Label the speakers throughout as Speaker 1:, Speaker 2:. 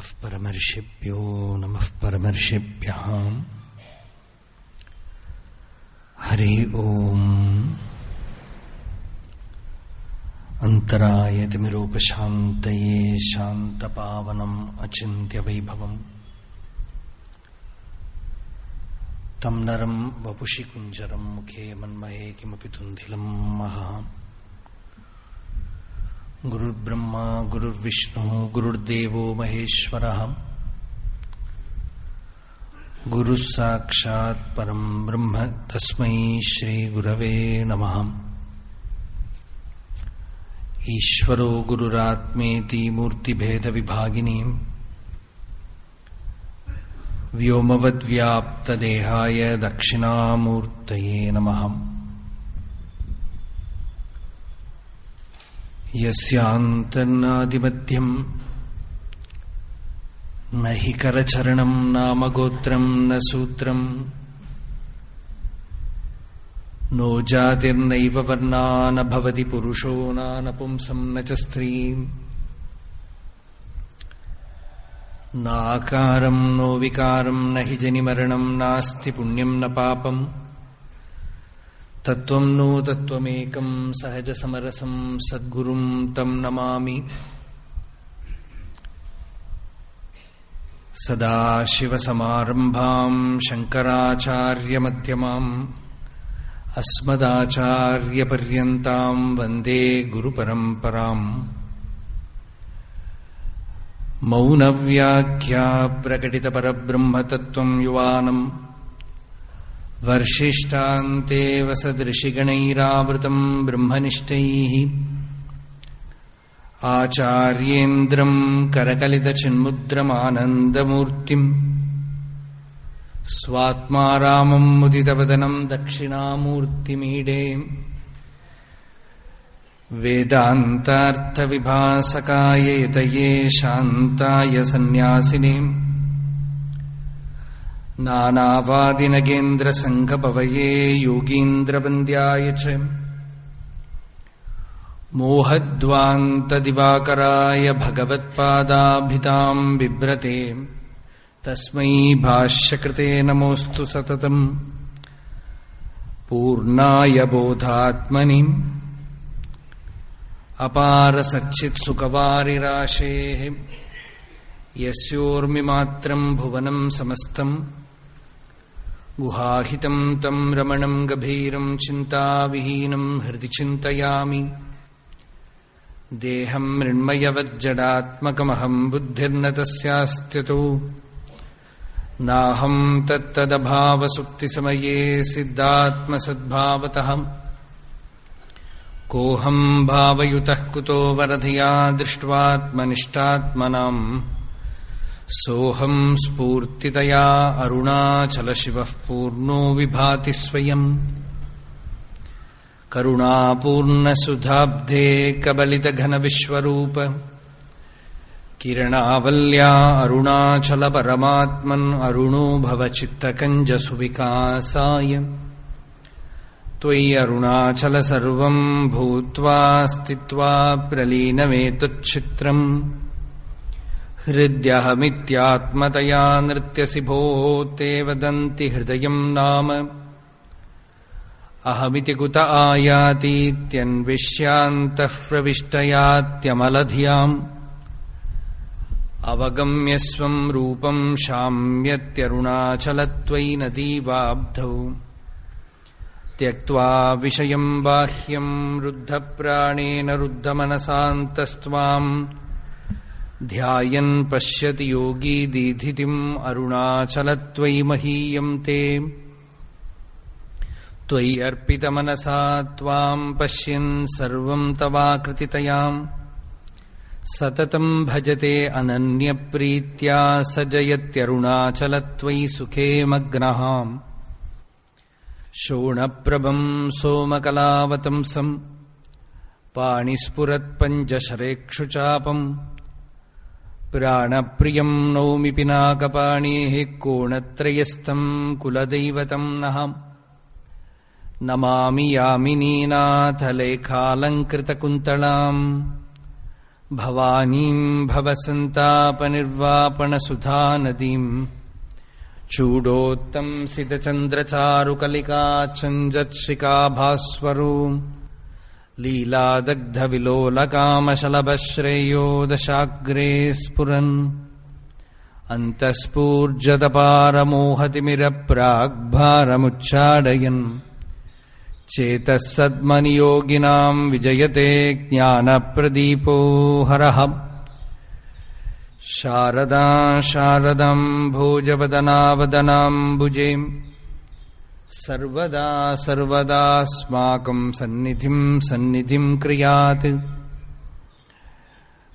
Speaker 1: नमः परमर्षिभ्यो नमः परमर्षिभ्यः हरि ओम्। अन्तरायतिमिरोपशान्तये शान्तपावनम् अचिन्त्यवैभवम् तं नरं वपुषि कुञ्जरं मुखे मन्महे किमपि तुन्धिलं महा गुरुर्ब्रह्मा, गुरुर्विष्णुः, गुरुर्देवो महेश्वरः। गुरुः साक्षात् परं ब्रह्म, तस्मै श्रीगुरवे नमः। ईश्वरो गुरुरात्मेति मूर्तिभेदविभागिनीम् व्योमवद्व्याप्तदेहाय दक्षिणामूर्तये नमः। यस्यान्तर्नादिमध्यम् न हि करचरणम् नाम गोत्रम् न सूत्रम् नो जातिर्नैव वर्णा न भवति पुरुषो नानपुंसम् न च स्त्रीम् नाकारम् नो विकारम् न हि जनिमरणम् नास्ति पुण्यम् न पापम्। തത്വം नो തത്വമേകം സഹജസമരസം സദ്ഗുരും തം നമാമി. സദാശിവസമാരംഭാം ശങ്കരാചാര്യമധ്യമാം അസ്മദാചാര്യപര്യന്താം വന്ദേ ഗുരുപരംപരാം മൗനവ്യാഖ്യാ പ്രകടിതപരബ്രഹ്മതത്വം യുവാനം वर्षिष्टान्ते वसदृशिगणैरावृतम् ब्रह्मनिष्ठैः। आचार्येन्द्रम् करकलितचिन्मुद्रमानन्दमूर्तिम्। स्वात्मा रामम् मुदितवदनम् दक्षिणामूर्तिमीडे। वेदान्तार्थविभासकाय यतये शान्ताय सन्न्यासिने नानावादिनगेन्द्रसङ्घपवये योगीन्द्रवन्द्याय च मोहद्वान्तदिवाकराय भगवत्पादाभिताम् बिभ्रते। तस्मै भाष्यकृते नमोऽस्तु सततम्। पूर्णाय बोधात्मनि। अपारसच्चित्सुखवारिराशेः यस्योर्मिमात्रम् भुवनम् समस्तम्। गुहाहितं तं रमणं गभीरं चिन्ताविहीनं हृदि चिन्तयामि। देहं मृण्मयवज्जडात्मकमहं बुद्धिर्न तस्यास्त्यतो नाहं तत्तदभावसुप्तिसमये सिद्धात्मसद्भावतः। कोऽहं भावयुतः कुतो वरधिया दृष्ट्वात्मनिष्ठात्मनाम्। सोऽहम् स्फूर्तितया अरुणाचलशिवः पूर्णो विभाति स्वयम्। करुणापूर्णसुधाब्धे कबलितघनविश्वरूप। किरणावल्या अरुणाचलपरमात्मन् अरुणो भवचित्तकञ्जसुविकासाय त्वयि अरुणाचल सर्वम् भूत्वा स्थित्वा प्रलीनमेतच्छित्रम्। हृद्यहमित्यात्मतया नृत्यसि भोः ते वदन्ति हृदयम् नाम। अहमिति कुत आयातीत्यन्विष्यान्तः प्रविष्टयात्यमलधियाम्। अवगम्य स्वम् रूपम् शाम्यत्यरुणाचलत्वयि नदीवाब्धौ त्यक्त्वा विषयम् बाह्यम् रुद्धप्राणेन रुद्धमनसान्तस्त्वाम् ध्यायन् पश्यति योगी दीधितिम् अरुणाचलत्वयि महीयम् ते। त्वयि अर्पितमनसा त्वाम् पश्यन् सर्वम् तवाकृतितयाम्। सततम् भजते अनन्यप्रीत्या स जयत्यरुणाचलत्वयि सुखे मग्नः शोणप्रभम् सोमकलावतंसम्। पाणिस्फुरत्पञ्चशरेक्षुचापम् प्राणप्रियम् नौमि पिनाकपाणेः कोणत्रयस्थम् कुलदैवतम् नः। नमामि यामिनीनाथलेखालङ्कृतकुन्तलाम् भवानीम् भवसन्तापनिर्वापणसुधानदीम्। चूडोत्तंसितचन्द्रचारुकलिकाच्छञ्जत्सिकाभास्वरो लीलादग्धविलोलकामशलभश्रेयो दशाग्रे स्फुरन्। अन्तःस्फूर्जतपारमोहतिमिरप्राग्भारमुच्चाडयन् चेतः सद्मनियोगिनाम् विजयते ज्ञानप्रदीपो हरः। शारदा शारदाम् भोजवदनावदनाम्बुजे सर्वदा सर्वदास्माकम् सन्निधिम् सन्निधिम् क्रियात्।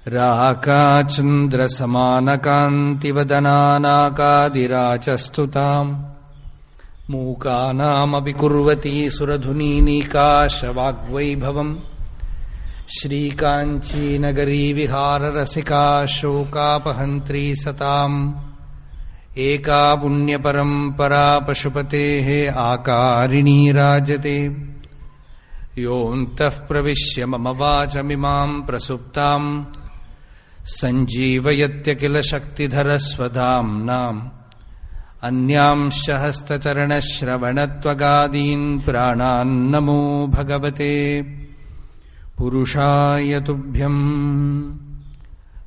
Speaker 1: राकाचन्द्रसमानकान्तिवदनानाकादिराचस्तुताम् मूकानामपि कुर्वती सुरधुनीनीकाशवाग्वैभवम्। श्रीकाञ्चीनगरी विहाररसिका शोकापहन्त्री सताम् एका पुण्यपरम्परा पशुपतेः आकारिणी राजते। योऽन्तः प्रविश्य मम वाचमिमाम् प्रसुप्ताम् सञ्जीवयत्य किल शक्तिधरस्वधाम्नाम् अन्यांश्च हस्तचरणश्रवणत्वगादीन् प्राणान्नमो भगवते। पुरुषाय तुभ्यम्।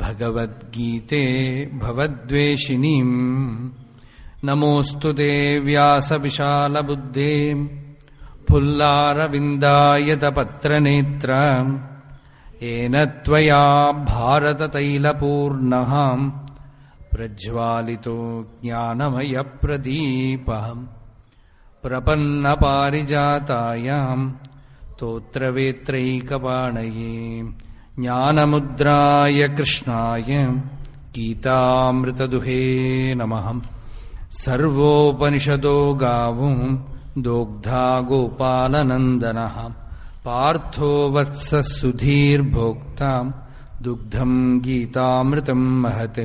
Speaker 1: भगवद्गीते भवद्वेषिणीम्। नमोऽस्तु ते व्यासविशालबुद्धे फुल्लारविन्दायतपत्रनेत्र येन त्वया भारततैलपूर्णः। प्रज्वालितो ज्ञानमयप्रदीपः। प्रपन्नपारिजातायाम् स्तोत्रवेत्रैकपाणये ज्ञानमुद्राय कृष्णाय गीतामृतदुहे नमः। सर्वोपनिषदो गावो दोग्धा गोपालनन्दनः। पार्थो वत्सः सुधीर्भोक्ता दुग्धम् गीतामृतम् महत्।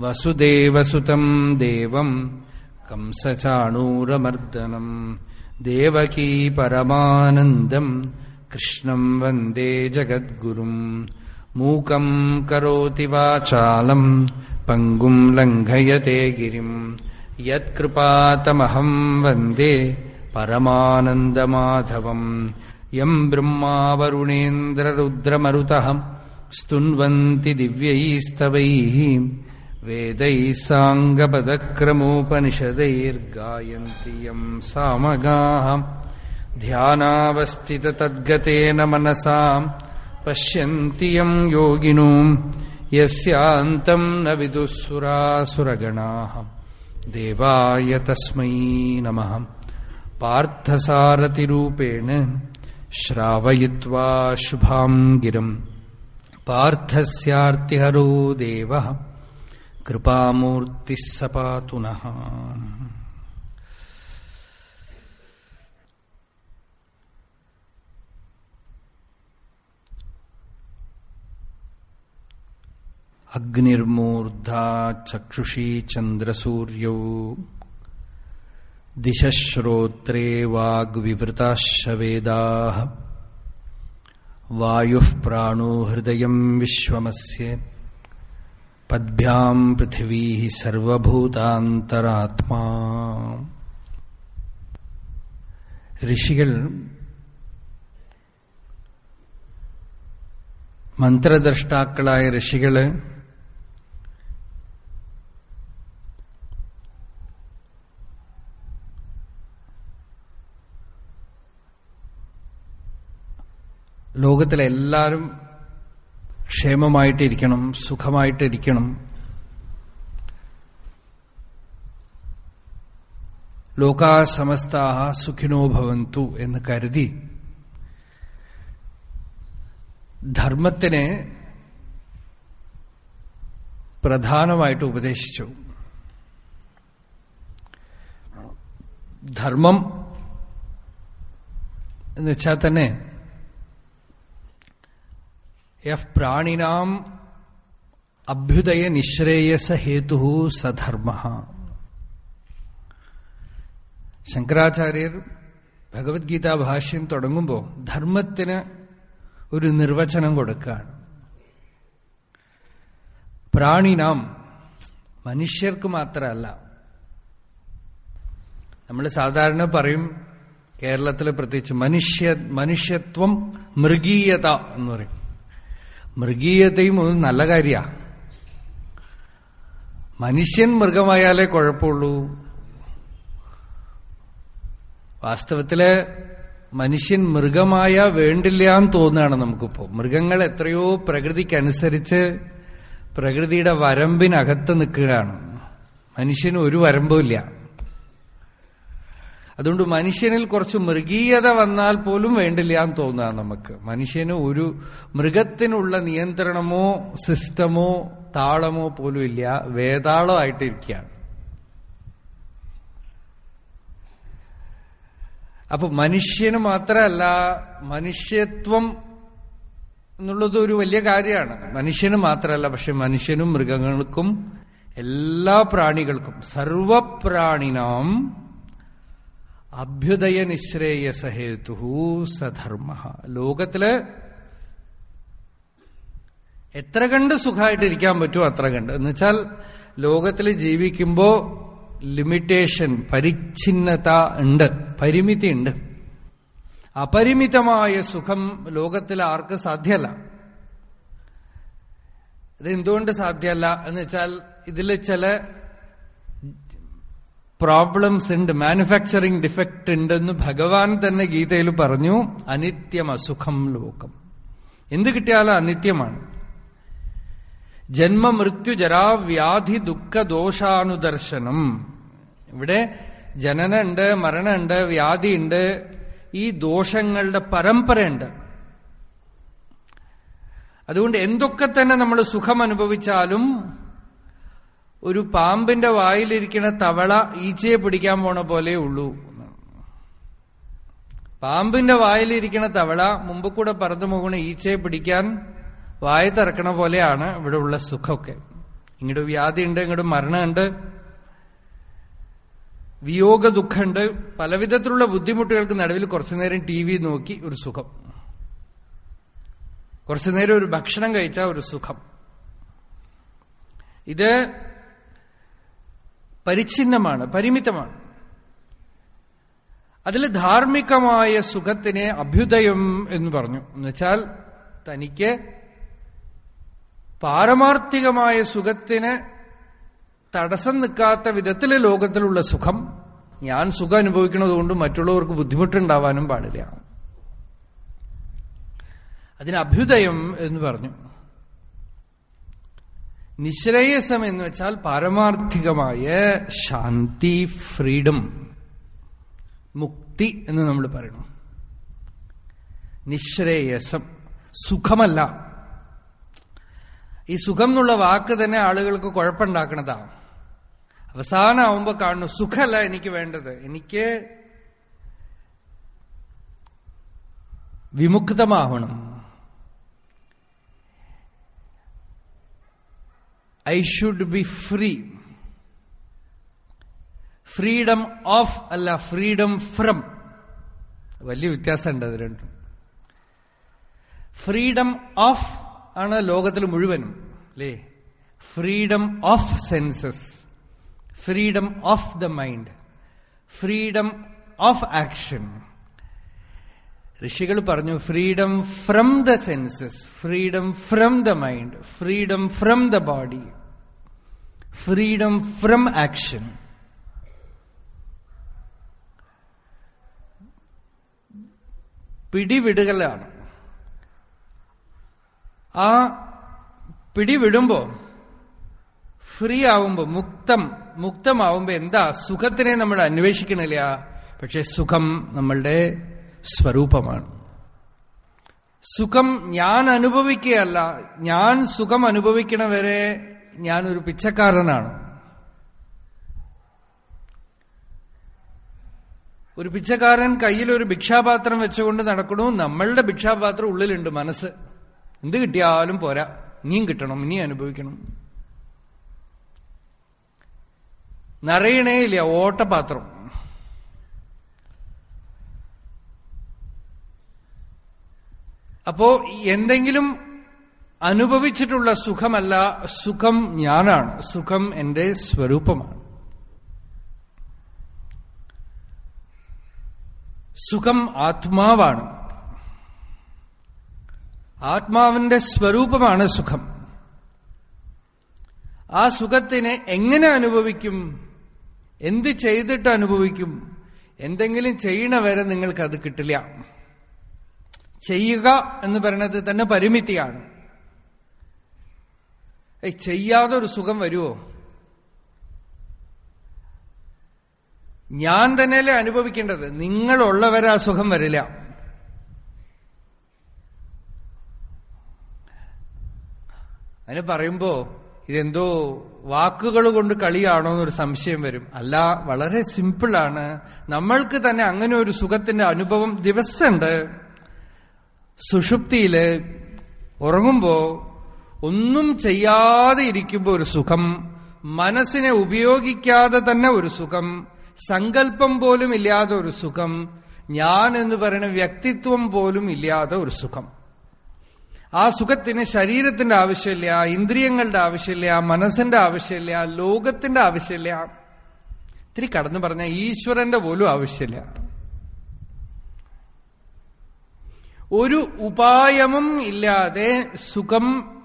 Speaker 1: वसुदेवसुतम् देवम् कंसचाणूरमर्दनम् देवकी परमानन्दम् कृष्णम् वंदे जगद्गुरुम् मूकम् करोति वाचालम् पङ्गुम् लङ्घयते गिरिम् यत्कृपातमहम् वंदे परमानन्दमाधवम् यम् ब्रह्मा वरुणेन्द्ररुद्रमरुतः स्तुन्वन्ति दिव्यैस्तवैः। वेदैः साङ्गपदक्रमोपनिषदैर्गायन्ति यम् सामगाः। ध्यानावस्थिततद्गतेन मनसाम् पश्यन्ति यम् योगिनो यस्यान्तम् न विदुःसुरासुरगणाः देवाय तस्मै नमः पार्थसारथिरूपेण श्रावयित्वा शुभाम् गिरम् पार्थस्यार्तिहरो देवः कृपामूर्तिः स पातु नः അഗ്നിർമൂർധാ ചക്ഷുഷീ ചന്ദ്രസൂര്യൗ. ദിശ്രോത്രേ വാഗ്വിവൃതാശവേദാ വായു പ്രാണോ ഹൃദയം വിശ്വമസ്യ. പദ്ഭ്യാം പൃഥിവീ സർവഭൂതാന്തരാത്മാ. ഋഷികൾ മന്ത്രദ്രഷ്ടാക്കളായ ഋഷികൾ ലോകത്തിലെല്ലാവരും ക്ഷേമമായിട്ടിരിക്കണം സുഖമായിട്ടിരിക്കണം. ലോകാ സമസ്താഹ സുഖിനോ ഭവന്തു എന്ന് കരുതി ധർമ്മത്തിനെ പ്രധാനമായിട്ട് ഉപദേശിച്ചു. ധർമ്മം എന്ന് വെച്ചാൽ തന്നെ പ്രാണിനാം അഭ്യുദയ നിശ്രേയസ ഹേതു സധർമ്മ ശങ്കരാചാര്യർ ഭഗവത്ഗീതാ ഭാഷ്യം തുടങ്ങുമ്പോൾ ധർമ്മത്തിന് ഒരു നിർവചനം കൊടുക്കുകയാണ്. പ്രാണിനാം മനുഷ്യർക്ക് മാത്രമല്ല നമ്മൾ സാധാരണ പറയും കേരളത്തിൽ പ്രത്യേകിച്ച് മനുഷ്യ മനുഷ്യത്വം മൃഗീയത എന്ന് പറയും. മൃഗീയതയും ഒരു നല്ല കാര്യമാണ് മനുഷ്യൻ മൃഗമായാലേ കുഴപ്പമുള്ളൂ. വാസ്തവത്തിൽ മനുഷ്യൻ മൃഗമായ വേണ്ടില്ല എന്ന് തോന്നുകയാണ് നമുക്കിപ്പോ. മൃഗങ്ങൾ എത്രയോ പ്രകൃതിക്കനുസരിച്ച് പ്രകൃതിയുടെ വരമ്പിനകത്ത് നിൽക്കുകയാണ്. മനുഷ്യന് ഒരു വരമ്പുമില്ല അതുകൊണ്ട് മനുഷ്യനിൽ കുറച്ച് മൃഗീയത വന്നാൽ പോലും വേണ്ടില്ല എന്ന് തോന്നുക നമുക്ക്. മനുഷ്യന് ഒരു മൃഗത്തിനുള്ള നിയന്ത്രണമോ സിസ്റ്റമോ താളമോ പോലും ഇല്ല. വേതാളോ ആയിട്ടിരിക്കുകയാണ് അപ്പൊ മനുഷ്യന് മാത്രമല്ല മനുഷ്യത്വം എന്നുള്ളത് ഒരു വലിയ കാര്യമാണ്. മനുഷ്യന് മാത്രമല്ല പക്ഷെ മനുഷ്യനും മൃഗങ്ങൾക്കും എല്ലാ പ്രാണികൾക്കും സർവപ്രാണിനാം അഭ്യുദയ നിശ്രേയസഹേതു സധർമ്മ ലോകത്തിൽ എത്ര കണ്ട് സുഖമായിട്ടിരിക്കാൻ പറ്റുമോ അത്ര കണ്ട്. എന്നുവെച്ചാൽ ലോകത്തിൽ ജീവിക്കുമ്പോ ലിമിറ്റേഷൻ പരിച്ഛിന്നത ഉണ്ട്. പരിമിതി ഉണ്ട്. അപരിമിതമായ സുഖം ലോകത്തിൽ ആർക്ക് സാധ്യമല്ല. ഇത് എന്തുകൊണ്ട് സാധ്യമല്ല? എന്ന് വെച്ചാൽ ഇതിൽ ചില പ്രോബ്ലംസ് ഉണ്ട് മാനുഫാക്ചറിങ് ഡിഫക്റ്റ് ഉണ്ടെന്ന് ഭഗവാൻ തന്നെ ഗീതയിൽ പറഞ്ഞു അനിത്യം അസുഖം ലോകം. എന്ത് കിട്ടിയാലും അനിത്യമാണ്. ജന്മ മൃത്യു ജരാവ്യാധി ദുഃഖ ദോഷാനുദർശനം. ഇവിടെ ജനനുണ്ട് മരണമുണ്ട് വ്യാധിയുണ്ട് ഈ ദോഷങ്ങളുടെ പരമ്പരയുണ്ട്. അതുകൊണ്ട് എന്തൊക്കെ തന്നെ നമ്മൾ സുഖം അനുഭവിച്ചാലും ഒരു പാമ്പിന്റെ വായിലിരിക്കുന്ന തവള ഈച്ചയെ പിടിക്കാൻ പോണ പോലെ ഉള്ളൂ. പാമ്പിന്റെ വായിലിരിക്കുന്ന തവള മുമ്പ് കൂടെ പറന്നു പോകുന്ന ഈച്ചയെ പിടിക്കാൻ വായ തിറക്കണ പോലെയാണ് ഇവിടെ ഉള്ള സുഖമൊക്കെ. ഇങ്ങോട്ട് വ്യാധി ഉണ്ട് ഇങ്ങോട്ട് മരണമുണ്ട്. വിയോഗ ദുഃഖമുണ്ട്. പലവിധത്തിലുള്ള ബുദ്ധിമുട്ടുകൾക്ക് നടുവിൽ കുറച്ചുനേരം ടി വി നോക്കി ഒരു സുഖം. കുറച്ചുനേരം ഒരു ഭക്ഷണം കഴിച്ചാൽ ഒരു സുഖം. ഇത് പരിച്ഛിന്നമാണ് പരിമിതമാണ്. അതിൽ ധാർമ്മികമായ സുഖത്തിനെ അഭ്യുദയം എന്ന് പറഞ്ഞു. എന്നുവെച്ചാൽ തനിക്ക് പാരമാർത്ഥികമായ സുഖത്തിന് തടസ്സം നിൽക്കാത്ത വിധത്തിൽ ലോകത്തിലുള്ള സുഖം ഞാൻ സുഖം അനുഭവിക്കുന്നതുകൊണ്ട് മറ്റുള്ളവർക്ക് ബുദ്ധിമുട്ടുണ്ടാവാനും പാടില്ല. അതിന് അഭ്യുദയം എന്ന് പറഞ്ഞു. നിശ്രേയസം എന്ന് വെച്ചാൽ പാരമാർത്ഥികമായ ശാന്തി ഫ്രീഡം മുക്തി എന്ന് നമ്മൾ പറയണം. നിശ്രേയസം സുഖമല്ല. ഈ സുഖം എന്നുള്ള വാക്ക് തന്നെ ആളുകൾക്ക് കുഴപ്പമുണ്ടാക്കണതാ അവസാനമാവുമ്പോ കാണുന്നു സുഖമല്ല എനിക്ക് വേണ്ടത്. എനിക്ക് വിമുക്തമാവണം. I should be free freedom of അല്ല ഫ്രീഡം ഫ്രം വലിയ വ്യത്യാസമുണ്ട് അത് രണ്ടും. ഫ്രീഡം ഓഫ് ആണ് ലോകത്തിൽ മുഴുവനും അല്ലേ? Freedom of senses freedom of the mind freedom of action ഋഷികൾ പറഞ്ഞു freedom from the senses freedom from the mind freedom from the body freedom from action പിടിവിടുകലാണ്. ആ പിടിവിടുമ്പോ ഫ്രീ ആവുമ്പോ മുക്തം മുക്തമാവുമ്പോ എന്താ? സുഖത്തിനെ നമ്മൾ അന്വേഷിക്കണില്ല. പക്ഷെ സുഖം നമ്മളുടെ സ്വരൂപമാണ്. സുഖം ഞാൻ അനുഭവിക്കുകയല്ല ഞാൻ സുഖം അനുഭവിക്കണവരെ ഞാനൊരു പിച്ചക്കാരനാണ്. ഒരു പിച്ചക്കാരൻ കയ്യിൽ ഒരു ഭിക്ഷാപാത്രം വെച്ചുകൊണ്ട് നടക്കണു നമ്മളുടെ ഭിക്ഷാപാത്രം ഉള്ളിലുണ്ട് മനസ്സ്. എന്ത് കിട്ടിയാലും പോരാ ഇനിയും കിട്ടണം ഇനിയും അനുഭവിക്കണം. നിറയണേ ഇല്ല ഓട്ടപാത്രം. അപ്പോ എന്തെങ്കിലും അനുഭവിച്ചിട്ടുള്ള സുഖമല്ല സുഖം ഞാനാണ് സുഖം എന്റെ സ്വരൂപമാണ്. സുഖം ആത്മാവാണ്. ആത്മാവിന്റെ സ്വരൂപമാണ് സുഖം. ആ സുഖത്തിനെ എങ്ങനെ അനുഭവിക്കും? എന്ത് ചെയ്തിട്ട് അനുഭവിക്കും? എന്തെങ്കിലും ചെയ്യണ വരെ നിങ്ങൾക്ക് അത് കിട്ടില്ല. ചെയ്യുക എന്ന് പറയുന്നത് തന്നെ പരിമിതിയാണ്. ചെയ്യാതെ ഒരു സുഖം വരുമോ ഞാൻ തന്നെയല്ലേ അനുഭവിക്കേണ്ടത്? നിങ്ങളുള്ളവരെ ആ സുഖം വരില്ല. അതിന് പറയുമ്പോ ഇതെന്തോ വാക്കുകൾ കൊണ്ട് കളിയാണോ എന്നൊരു സംശയം വരും. അല്ല വളരെ സിമ്പിളാണ്. നമ്മൾക്ക് തന്നെ അങ്ങനെ ഒരു സുഖത്തിന്റെ അനുഭവം ദിവസമുണ്ട്. സുഷുപ്തിയിൽ ഉറങ്ങുമ്പോ ഒന്നും ചെയ്യാതെ ഇരിക്കുമ്പോ ഒരു സുഖം മനസ്സിനെ ഉപയോഗിക്കാതെ തന്നെ ഒരു സുഖം സങ്കല്പം പോലും ഇല്ലാതെ ഒരു സുഖം ഞാൻ എന്ന് പറയുന്ന വ്യക്തിത്വം പോലും ഇല്ലാതെ ഒരു സുഖം. ആ സുഖത്തിന് ശരീരത്തിന്റെ ആവശ്യമില്ല ഇന്ദ്രിയങ്ങളുടെ ആവശ്യമില്ല മനസ്സിന്റെ ആവശ്യമില്ല ലോകത്തിന്റെ ആവശ്യമില്ല. ഇത്തിരി കടന്നു പറഞ്ഞ ഈശ്വരന്റെ പോലും ആവശ്യമില്ല. ഒരു ഉപായമും ഇല്ലാതെ സുഖം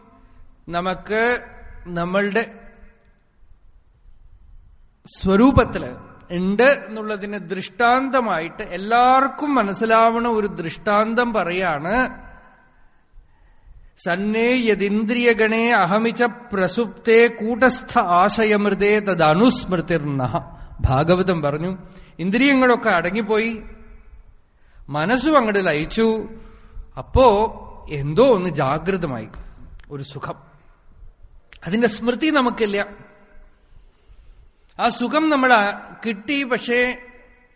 Speaker 1: നമുക്ക് നമ്മളുടെ സ്വരൂപത്തിൽ ഉണ്ട് എന്നുള്ളതിന് ദൃഷ്ടാന്തമായിട്ട് എല്ലാവർക്കും മനസ്സിലാവണ ഒരു ദൃഷ്ടാന്തം പറയാണ് സന്നേ യതിന്ദ്രിയഗണേ അഹമിച്ച പ്രസുപ്തേ കൂട്ടസ്ഥ ആശയമൃതേ തദനുസ്മൃതിർണ ഭാഗവതം പറഞ്ഞു. ഇന്ദ്രിയങ്ങളൊക്കെ അടങ്ങിപ്പോയി. മനസ്സും അങ്ങോട്ട് ലയിച്ചു. അപ്പോ എന്തോ ഒന്ന് ജാഗ്രതമായി. ഒരു സുഖം. അതിന്റെ സ്മൃതി നമുക്കില്ല. ആ സുഖം നമ്മൾ കിട്ടി പക്ഷേ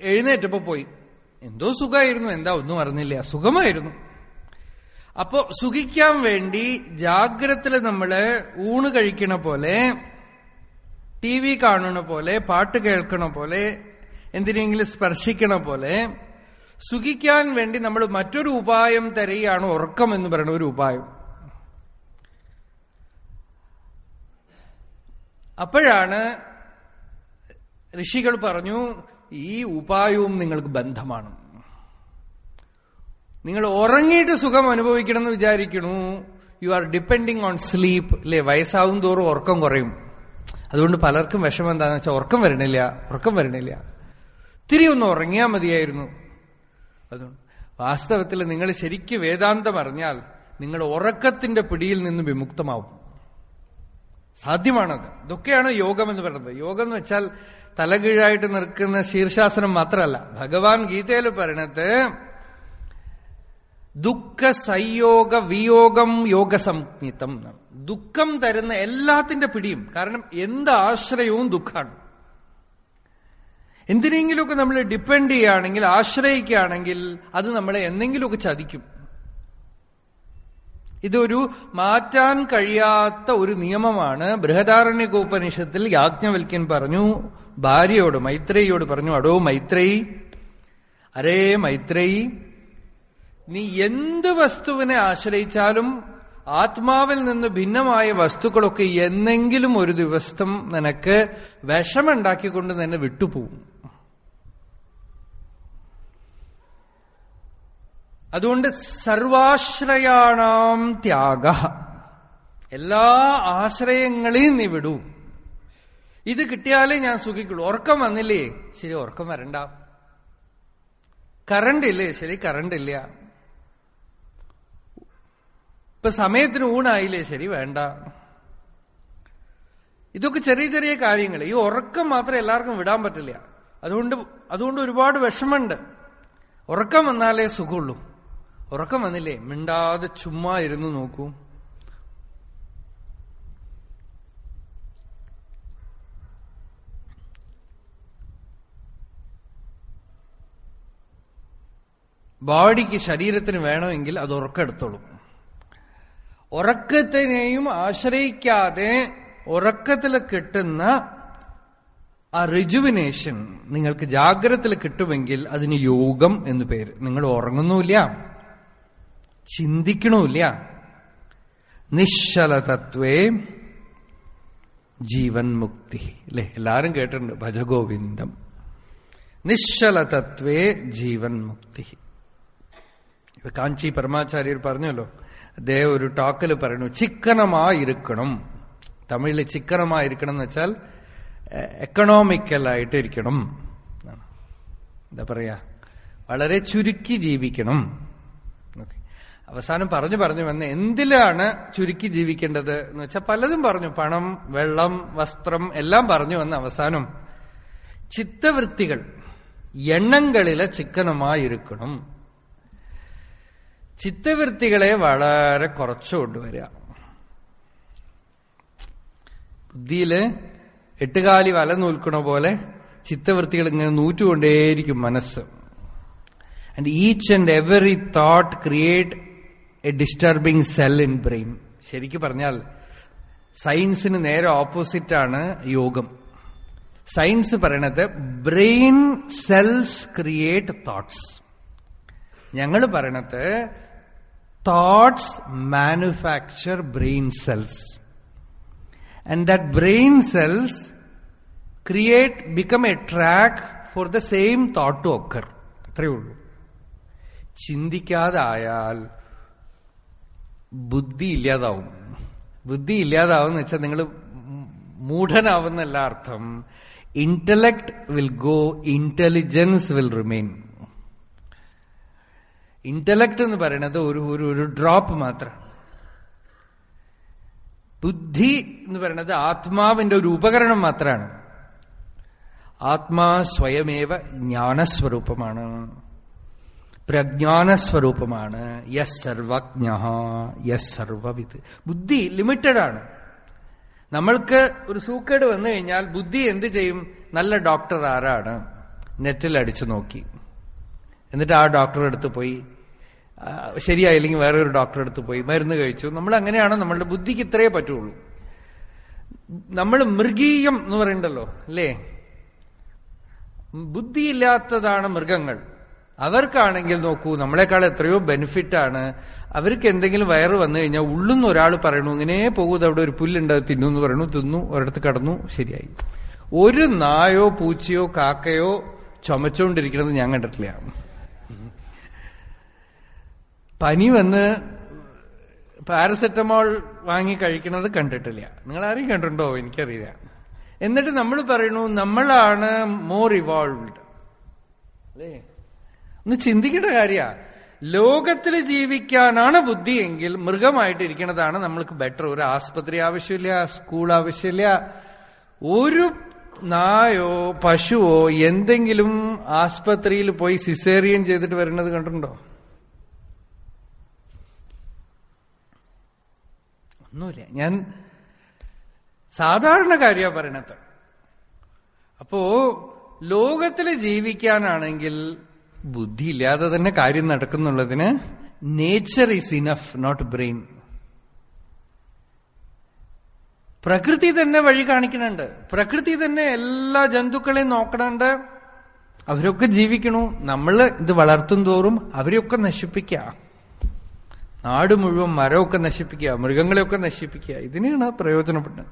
Speaker 1: എഴുന്നേറ്റപ്പോ പോയി. എന്തോ സുഖമായിരുന്നു എന്താ ഒന്നും അറിഞ്ഞില്ല. സുഖമായിരുന്നു. അപ്പോ സുഖിക്കാൻ വേണ്ടി ജാഗ്രത നമ്മൾ ഊണ് കഴിക്കണ പോലെ ടി വി കാണണ പോലെ പാട്ട് കേൾക്കണ പോലെ എന്തിനെങ്കിലും സ്പർശിക്കണ പോലെ സുഖിക്കാൻ വേണ്ടി നമ്മൾ മറ്റൊരു ഉപായം തരികയാണ് ഉറക്കം എന്ന് പറയുന്ന ഒരു ഉപായം. അപ്പോഴാണ് ഋഷികൾ പറഞ്ഞു ഈ ഉപായവും നിങ്ങൾക്ക് ബന്ധമാണ്. നിങ്ങൾ ഉറങ്ങിയിട്ട് സുഖം അനുഭവിക്കണം എന്ന് വിചാരിക്കണു you are depending on sleep അല്ലെ വയസ്സാവും തോറും ഉറക്കം കുറയും. അതുകൊണ്ട് പലർക്കും വിഷമം എന്താണെന്ന് വെച്ചാൽ ഉറക്കം വരണില്ല ഉറക്കം വരണില്ല. തിരി ഒന്ന് ഉറങ്ങിയാൽ മതിയായിരുന്നു. അതുകൊണ്ട് വാസ്തവത്തിൽ നിങ്ങൾ ശരിക്ക് വേദാന്തം അറിഞ്ഞാൽ നിങ്ങൾ ഉറക്കത്തിന്റെ പിടിയിൽ നിന്ന് വിമുക്തമാവും. സാധ്യമാണത്. ഇതൊക്കെയാണ് യോഗം എന്ന് പറയുന്നത്. യോഗം എന്ന് വെച്ചാൽ തലകീഴായിട്ട് നിൽക്കുന്ന ശീർഷാസനം മാത്രമല്ല. ഭഗവാൻ ഗീതയിൽ പറയണത് ദുഃഖ സംയോഗ വിയോഗം യോഗസംജ്ഞിതം ദുഃഖം തരുന്ന എല്ലാത്തിന്റെ പിടിയും. കാരണം എന്ത് ആശ്രയവും ദുഃഖമാണ് എന്തിനെങ്കിലുമൊക്കെ നമ്മൾ ഡിപ്പെൻഡ് ചെയ്യുകയാണെങ്കിൽ ആശ്രയിക്കുകയാണെങ്കിൽ അത് നമ്മളെ എന്തെങ്കിലുമൊക്കെ ചതിക്കും. ഇതൊരു മാറ്റാൻ കഴിയാത്ത ഒരു നിയമമാണ്. ബൃഹദാരണ്യ ബൃഹദാരണ്യകോപനിഷത്തിൽ യാജ്ഞവൽക്യൻ പറഞ്ഞു ഭാര്യയോട് മൈത്രേയോട് പറഞ്ഞു അടോ മൈത്രേയി അരേ മൈത്രേയി നീ എന്ത് വസ്തുവിനെ ആശ്രയിച്ചാലും ആത്മാവിൽ നിന്ന് ഭിന്നമായ വസ്തുക്കളൊക്കെ എന്നെങ്കിലും ഒരു ദിവസം നിനക്ക് വിഷമുണ്ടാക്കിക്കൊണ്ട് തന്നെ വിട്ടുപോകും. അതുകൊണ്ട് സർവാശ്രയാണാം ത്യാഗ. എല്ലാ ആശ്രയങ്ങളെയും നീ വിടൂ. ഇത് കിട്ടിയാലേ ഞാൻ സുഖിക്കുള്ളൂ. ഉറക്കം വന്നില്ലേ? ശരി ഉറക്കം വരണ്ട. കറണ്ട് ഇല്ലേ ശരി കറണ്ട് ഇല്ല ഇപ്പൊ സമയത്തിന് ഊണായില്ലേ? ശരി വേണ്ട. ഇതൊക്കെ ചെറിയ ചെറിയ കാര്യങ്ങൾ. ഈ ഉറക്കം മാത്രം എല്ലാവർക്കും വിടാൻ പറ്റില്ല. അതുകൊണ്ട് അതുകൊണ്ട് ഒരുപാട് വിഷമമുണ്ട്. ഉറക്കം വന്നാലേ സുഖമുള്ളൂ. ഉറക്കം വന്നില്ലേ? മിണ്ടാതെ ചുമ്മാ ഇരുന്ന് നോക്കൂ. ബോഡിക്ക് ശരീരത്തിന് വേണമെങ്കിൽ അത് ഉറക്കെടുത്തോളും. ഉറക്കത്തിനെയും ആശ്രയിക്കാതെ ഉറക്കത്തിൽ കിട്ടുന്ന ആ റിജുവിനേഷൻ നിങ്ങൾക്ക് ജാഗ്രത കിട്ടുമെങ്കിൽ അതിന് യോഗം എന്നു പേര്. നിങ്ങൾ ഉറങ്ങുന്നുമില്ല. ചിന്തിക്കണമില്ല. നിശ്ചലതത്വേ ജീവൻ മുക്തി അല്ലെ എല്ലാരും കേട്ടിട്ടുണ്ട് ഭജഗോവിന്ദം. നിശ്ചലതത്വേ ജീവൻ മുക്തി ഇപ്പൊ കാഞ്ചി പരമാചാര്യർ പറഞ്ഞല്ലോ അദ്ദേഹം ഒരു ടോക്കിൽ പറയുന്നു ചിക്കനമായിരിക്കണം. തമിഴിൽ ചിക്കനമായിരിക്കണം എന്ന് വെച്ചാൽ എക്കണോമിക്കലായിട്ട് ഇരിക്കണം എന്താ പറയാ? വളരെ ചുരുക്കി ജീവിക്കണം. അവസാനം പറഞ്ഞു പറഞ്ഞു വന്ന് എന്തിലാണ് ചുരുക്കി ജീവിക്കേണ്ടത് എന്ന് വെച്ചാൽ പലതും പറഞ്ഞു. പണം വെള്ളം വസ്ത്രം എല്ലാം പറഞ്ഞു വന്ന് അവസാനം ചിത്തവൃത്തികൾ എണ്ണങ്ങളിലെ ചിക്കനമായിരിക്കണം. ചിത്തവൃത്തികളെ വളരെ കുറച്ചു കൊണ്ടുവരിക. ബുദ്ധിയിൽ എട്ടുകാലി വല നൂൽക്കണ പോലെ ചിത്തവൃത്തികൾ ഇങ്ങനെ നൂറ്റുകൊണ്ടേയിരിക്കും മനസ്സ്. And each and every thought create a disturbing cell in brain ശരിക്കും പറഞ്ഞാൽ സയൻസിന് നേരെ ഓപ്പോസിറ്റാണ് യോഗം. സയൻസ് പറയണത് ബ്രെയിൻ സെൽസ് ക്രിയേറ്റ് തോട്ട്സ് ഞങ്ങൾ പറയണത് thoughts manufacture brain cells and that brain cells create become a track for the same thought to occur അത്രയേ ഉള്ളൂ. ചിന്തിക്കാതായാൽ ബുദ്ധി ഇല്ലാതാവും ബുദ്ധി ഇല്ലാതാവും എന്ന് വെച്ചാൽ നിങ്ങൾ മൂഢനാവുന്നല്ല അർത്ഥം. Intellect will go intelligence will remain intellect എന്ന് പറയുന്നത് ഒരു ഒരു ഒരു ഡ്രോപ്പ് മാത്രമാണ് ബുദ്ധി എന്ന് പറയുന്നത് ആത്മാവിന്റെ ഒരു ഉപകരണം മാത്രമാണ്. ആത്മാ സ്വയമേവ ജ്ഞാനസ്വരൂപമാണ്. പ്രജ്ഞാനസ്വരൂപമാണ്. യസ് സർവജ്ഞ യസ് സർവവിത്. ബുദ്ധി ലിമിറ്റഡ് ആണ് നമ്മൾക്ക് ഒരു സൂക്കേട് വന്നു കഴിഞ്ഞാൽ ബുദ്ധി എന്ത് ചെയ്യും? നല്ല ഡോക്ടർ ആരാണ്? നെറ്റിൽ അടിച്ചു നോക്കി. എന്നിട്ട് ആ ഡോക്ടറെ അടുത്ത് പോയി. ശരിയായില്ലെങ്കിൽ വേറെ ഒരു ഡോക്ടറെ അടുത്ത് പോയി. മരുന്ന് കഴിച്ചു. നമ്മൾ അങ്ങനെയാണ് നമ്മളുടെ ബുദ്ധിക്ക് ഇത്രയേ പറ്റുള്ളൂ. നമ്മൾ മൃഗീയം എന്ന് പറയണ്ടല്ലോ അല്ലേ? ബുദ്ധിയില്ലാത്തതാണ് മൃഗങ്ങൾ. അവർക്കാണെങ്കിൽ നോക്കൂ നമ്മളെക്കാൾ എത്രയോ ബെനിഫിറ്റ് ആണ് അവർക്ക് എന്തെങ്കിലും വയറ് വന്നു കഴിഞ്ഞാൽ ഉള്ളുന്ന ഒരാൾ പറയണു ഇങ്ങനെ പോകുന്നത് അവിടെ ഒരു പുല്ലുണ്ട് തിന്നു എന്ന് പറയണു തിന്നു ഒരിടത്ത് കടന്നു ശരിയായി. ഒരു നായോ പൂച്ചയോ കാക്കയോ ചുമച്ചുകൊണ്ടിരിക്കുന്നത് ഞാൻ കണ്ടിട്ടില്ല. പനി വന്ന് പാരസെറ്റമോൾ വാങ്ങി കഴിക്കുന്നത് കണ്ടിട്ടില്ല. നിങ്ങൾ ആരെയും കണ്ടിട്ടുണ്ടോ? എനിക്കറിയില്ല. എന്നിട്ട് നമ്മൾ പറയണു നമ്മളാണ് മോർ ഇവോൾവ്ഡ് അല്ലേ? ഒന്ന് ചിന്തിക്കേണ്ട കാര്യ. ലോകത്തിൽ ജീവിക്കാനാണ് ബുദ്ധി എങ്കിൽ മൃഗമായിട്ടിരിക്കുന്നതാണ് നമ്മൾക്ക് ബെറ്റർ ഒരു ആസ്പത്രി ആവശ്യമില്ല സ്കൂൾ ആവശ്യമില്ല. ഒരു നായോ പശുവോ എന്തെങ്കിലും ആസ്പത്രിയിൽ പോയി സിസേറിയൻ ചെയ്തിട്ട് വരുന്നത് കണ്ടിട്ടുണ്ടോ? ഒന്നുമില്ല. ഞാൻ സാധാരണ കാര്യ പറയണത്. അപ്പോ ലോകത്തിൽ ജീവിക്കാനാണെങ്കിൽ ബുദ്ധി ഇല്ലാതെ തന്നെ കാര്യം നടക്കുന്നുള്ളതിന് nature is enough not brain പ്രകൃതി തന്നെ വഴി കാണിക്കുന്നുണ്ട്. പ്രകൃതി തന്നെ എല്ലാ ജന്തുക്കളെയും നോക്കണുണ്ട്. അവരൊക്കെ ജീവിക്കണു. നമ്മൾ ഇത് വളർത്തും തോറും അവരെയൊക്കെ നശിപ്പിക്കുക. നാട് മുഴുവൻ മരമൊക്കെ നശിപ്പിക്കുക മൃഗങ്ങളെയൊക്കെ നശിപ്പിക്കുക. ഇതിനെയാണ് പ്രയോജനപ്പെട്ടത്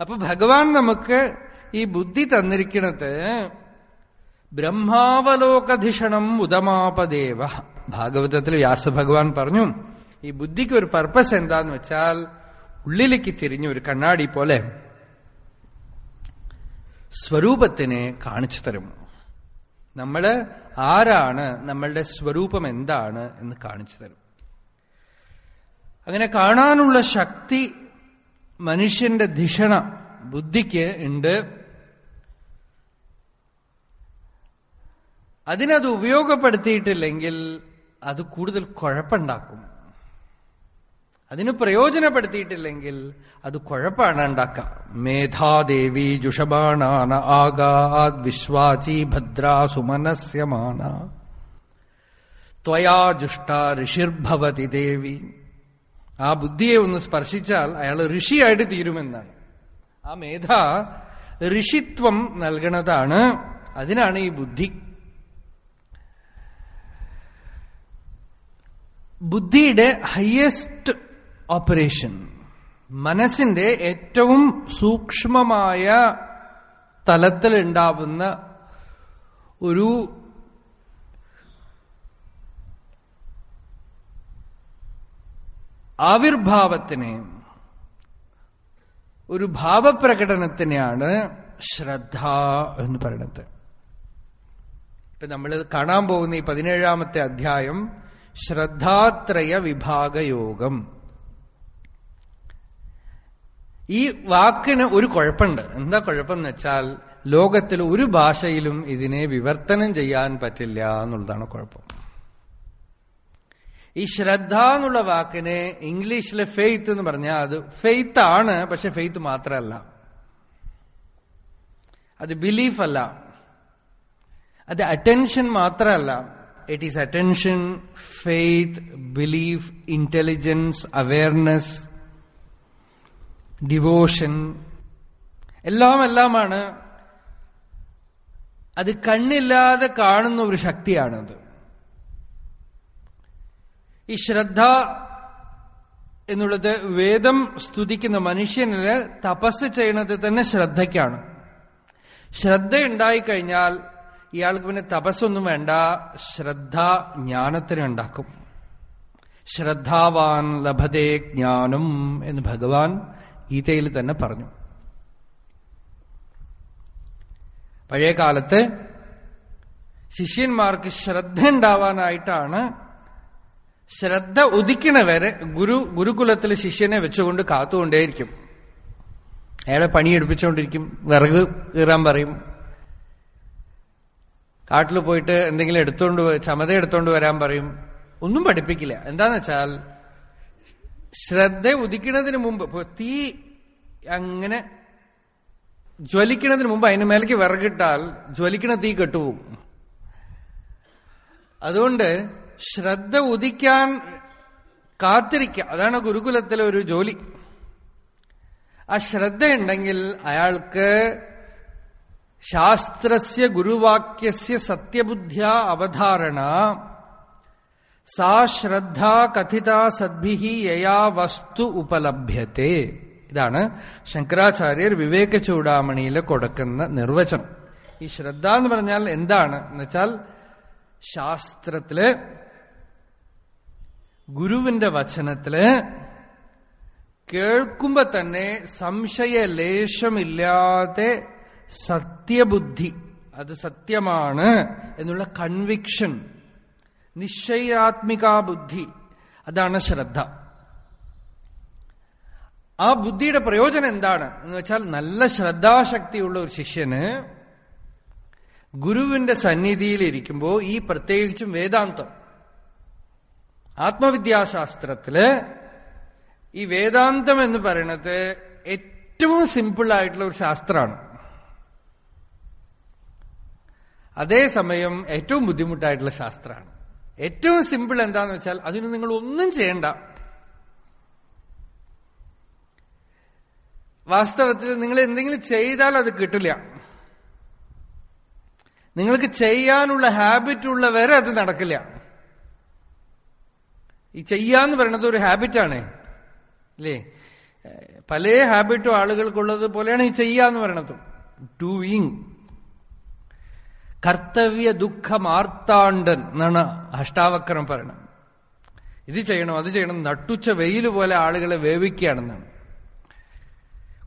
Speaker 1: അപ്പൊ ഭഗവാൻ നമുക്ക് ഈ ബുദ്ധി തന്നിരിക്കുന്നത് ബ്രഹ്മാവലോകധിഷണം ഉദമാപദേവ. ഭാഗവതത്തിൽ വ്യാസഭഗവാൻ പറഞ്ഞു ഈ ബുദ്ധിക്ക് ഒരു പർപ്പസ് എന്താന്ന് വെച്ചാൽ ഉള്ളിലേക്ക് തിരിഞ്ഞ ഒരു കണ്ണാടി പോലെ സ്വരൂപത്തിനെ കാണിച്ചു തരും നമ്മൾ ആരാണ് നമ്മളുടെ സ്വരൂപം എന്താണ് എന്ന് കാണിച്ചു തരും. അങ്ങനെ കാണാനുള്ള ശക്തി മനുഷ്യന്റെ ധിഷണ ബുദ്ധിക്ക് ഉണ്ട്. അതിനത് ഉപയോഗപ്പെടുത്തിയിട്ടില്ലെങ്കിൽ അത് കൂടുതൽ കുഴപ്പമുണ്ടാക്കും. അതിന് പ്രയോജനപ്പെടുത്തിയിട്ടില്ലെങ്കിൽ അത് കുഴപ്പമാണ് ഉണ്ടാക്കാം. മേധാദേവി ജുഷബാണാന ആഗാദ് വിശ്വാചി ഭദ്രാ സുമനസ്യമാന ത്വയാ ജുഷ്ട ഋഷിർഭവതി ദേവി. ആ ബുദ്ധിയെ ഒന്ന് സ്പർശിച്ചാൽ അയാൾ ഋഷിയായിട്ട് തീരുമെന്നാണ്. ആ മേധ ഋഷിത്വം നൽകണതാണ്. അതിനാണ് ഈ ബുദ്ധി. ബുദ്ധിയുടെ ഹയസ്റ്റ് ഓപ്പറേഷൻ മനസ്സിന്റെ ഏറ്റവും സൂക്ഷ്മമായ തലത്തിലുണ്ടാവുന്ന ഒരു ആവിർഭാവത്തിനെ ഒരു ഭാവപ്രകടനത്തിനെയാണ് ശ്രദ്ധ എന്ന് പറയുന്നത്. ഇപ്പൊ നമ്മൾ കാണാൻ പോകുന്ന ഈ പതിനേഴാമത്തെ അധ്യായം ശ്രദ്ധാത്രയ വിഭാഗയോഗം ഈ വാക്കിന് ഒരു കുഴപ്പമുണ്ട്. എന്താ കുഴപ്പം എന്ന് വെച്ചാൽ ലോകത്തിൽ ഒരു ഭാഷയിലും ഇതിനെ വിവർത്തനം ചെയ്യാൻ പറ്റില്ല എന്നുള്ളതാണ് കുഴപ്പം. ഈ ശ്രദ്ധ എന്നുള്ള വാക്കിനെ ഇംഗ്ലീഷിലെ ഫെയ്ത്ത് എന്ന് പറഞ്ഞാൽ അത് ഫെയ്ത്ത് ആണ് പക്ഷെ ഫെയ്ത്ത് മാത്രമല്ല. അത് ബിലീഫ് അല്ല. അത് അറ്റൻഷൻ മാത്രമല്ല. It is attention faith belief intelligence awareness devotion എല്ലാം എല്ലാമാണ് അത് കണ്ണില്ലാതെ കാണുന്ന ഒരു ശക്തിയാണത്. ഈ ശ്രദ്ധ എന്നുള്ളത് വേദം സ്തുതിക്കുന്ന മനുഷ്യനിൽ തപസ് ചെയ്യണത് തന്നെ ശ്രദ്ധയ്ക്കാണ്. ശ്രദ്ധ ഉണ്ടായിക്കഴിഞ്ഞാൽ ഇയാൾക്ക് പിന്നെ തപസ്സൊന്നും വേണ്ട. ശ്രദ്ധ ജ്ഞാനത്തിന് ഉണ്ടാക്കും. ശ്രദ്ധാവാൻ ലഭതേ ജ്ഞാനം എന്ന് ഭഗവാൻ ഗീതയിൽ തന്നെ പറഞ്ഞു. പഴയ കാലത്ത് ശിഷ്യന്മാർക്ക് ശ്രദ്ധ ഉണ്ടാവാനായിട്ടാണ് ശ്രദ്ധ ഉദിക്കണവരെ ഗുരു ഗുരുകുലത്തിൽ ശിഷ്യനെ വെച്ചുകൊണ്ട് കാത്തുകൊണ്ടേയിരിക്കും. അയാളെ പണിയെടുപ്പിച്ചുകൊണ്ടിരിക്കും വിറക് കീറാൻ പറയും. കാട്ടിൽ പോയിട്ട് എന്തെങ്കിലും എടുത്തോണ്ട് ചമത എടുത്തോണ്ട് വരാൻ പറയും. ഒന്നും പഠിപ്പിക്കില്ല. എന്താന്ന് വെച്ചാൽ ശ്രദ്ധ ഉദിക്കുന്നതിന് മുമ്പ് തീ അങ്ങനെ ജ്വലിക്കുന്നതിന് മുമ്പ് അതിന് മേലേക്ക് വിറകിട്ടാൽ ജ്വലിക്കണ തീ കെട്ടുപോകും. അതുകൊണ്ട് ശ്രദ്ധ ഉദിക്കാൻ കാത്തിരിക്കുക അതാണ് ഗുരുകുലത്തിലെ ഒരു ജോലി. ആ ശ്രദ്ധയുണ്ടെങ്കിൽ അയാൾക്ക് ശാസ്ത്രസ്യ ഗുരുവാക്യസ്യ സത്യബുദ്ധ്യ അവധാരണ. സാ ശ്രദ്ധ കഥിത സദ്ഭിഹി യയാ വസ്തു ഉപലഭ്യത്തെ. ഇതാണ് ശങ്കരാചാര്യർ വിവേക ചൂടാമണിയിൽ കൊടുക്കുന്ന നിർവചനം. ഈ ശ്രദ്ധ എന്ന് പറഞ്ഞാൽ എന്താണ്? എന്ന് വെച്ചാൽ ശാസ്ത്രത്തിൽ ഗുരുവിന്റെ വചനത്തിൽ കേൾക്കുമ്പോ തന്നെ സംശയലേശമില്ലാതെ സത്യബുദ്ധി. അത് സത്യമാണ് എന്നുള്ള കൺവിക്ഷൻ നിശ്ചയാത്മിക ബുദ്ധി അതാണ് ശ്രദ്ധ. ആ ബുദ്ധിയുടെ പ്രയോജനം എന്താണ്? എന്ന് വെച്ചാൽ നല്ല ശ്രദ്ധാശക്തിയുള്ള ഒരു ശിഷ്യന് ഗുരുവിന്റെ സന്നിധിയിൽ ഇരിക്കുമ്പോൾ ഈ പ്രത്യേകിച്ചും വേദാന്തം. ആത്മവിദ്യാശാസ്ത്രത്തിൽ ഈ വേദാന്തം എന്ന് പറയുന്നത് ഏറ്റവും സിമ്പിൾ ആയിട്ടുള്ള ഒരു ശാസ്ത്രമാണ്. അതേസമയം ഏറ്റവും ബുദ്ധിമുട്ടായിട്ടുള്ള ശാസ്ത്രമാണ് ഏറ്റവും സിമ്പിൾ എന്താന്ന് വെച്ചാൽ അതിന് നിങ്ങൾ ഒന്നും ചെയ്യണ്ട. വാസ്തവത്തിൽ നിങ്ങൾ എന്തെങ്കിലും ചെയ്താൽ അത് കിട്ടില്ല. നിങ്ങൾക്ക് ചെയ്യാനുള്ള ഹാബിറ്റ് ഉള്ളവരെ അത് നടക്കില്ല. ഈ ചെയ്യാന്ന് പറയുന്നത് ഒരു ഹാബിറ്റാണ് അല്ലേ? പല ഹാബിറ്റും ആളുകൾക്കുള്ളത് പോലെയാണ് ഈ ചെയ്യാന്ന് പറയണത് ഡൂയിങ് കർത്തവ്യ ദുഃഖമാർത്താണ്ടൻ എന്നാണ് അഷ്ടാവക്രം പറയണം. ഇത് ചെയ്യണം അത് ചെയ്യണം നട്ടുച്ച വെയിൽ പോലെ ആളുകളെ വേവിക്കുകയാണെന്നാണ്.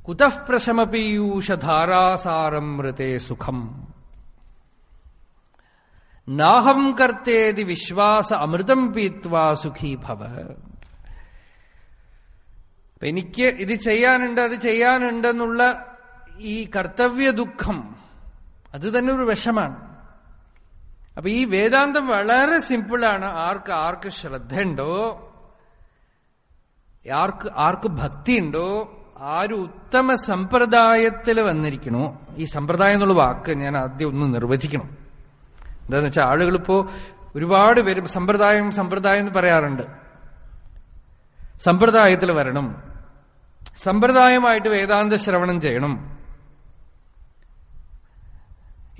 Speaker 1: കുതഃപ്രശമപീയൂഷധാരാസാരം മൃതേ സുഖം. നാഹം കർത്തേതി വിശ്വാസ അമൃതം പീത്വാ സുഖീ ഭവ. എനിക്ക് ഇത് ചെയ്യാനുണ്ട് അത് ചെയ്യാനുണ്ടെന്നുള്ള ഈ കർത്തവ്യ ദുഃഖം അത് തന്നെ ഒരു വിഷമാണ്. അപ്പൊ ഈ വേദാന്തം വളരെ സിമ്പിളാണ്. ആർക്ക് ആർക്ക് ശ്രദ്ധയുണ്ടോ? ആർക്ക് ആർക്ക് ഭക്തിയുണ്ടോ? ആര് ഉത്തമ സമ്പ്രദായത്തിൽ വന്നിരിക്കണോ? ഈ സമ്പ്രദായം എന്നുള്ള വാക്ക് ഞാൻ ആദ്യം ഒന്ന് നിർവചിക്കണം. എന്താന്ന് വെച്ചാൽ ആളുകളിപ്പോ ഒരുപാട് പേര് സമ്പ്രദായം സമ്പ്രദായം എന്ന് പറയാറുണ്ട്. സമ്പ്രദായത്തിൽ വരണം. സമ്പ്രദായമായിട്ട് വേദാന്ത ശ്രവണം ചെയ്യണം.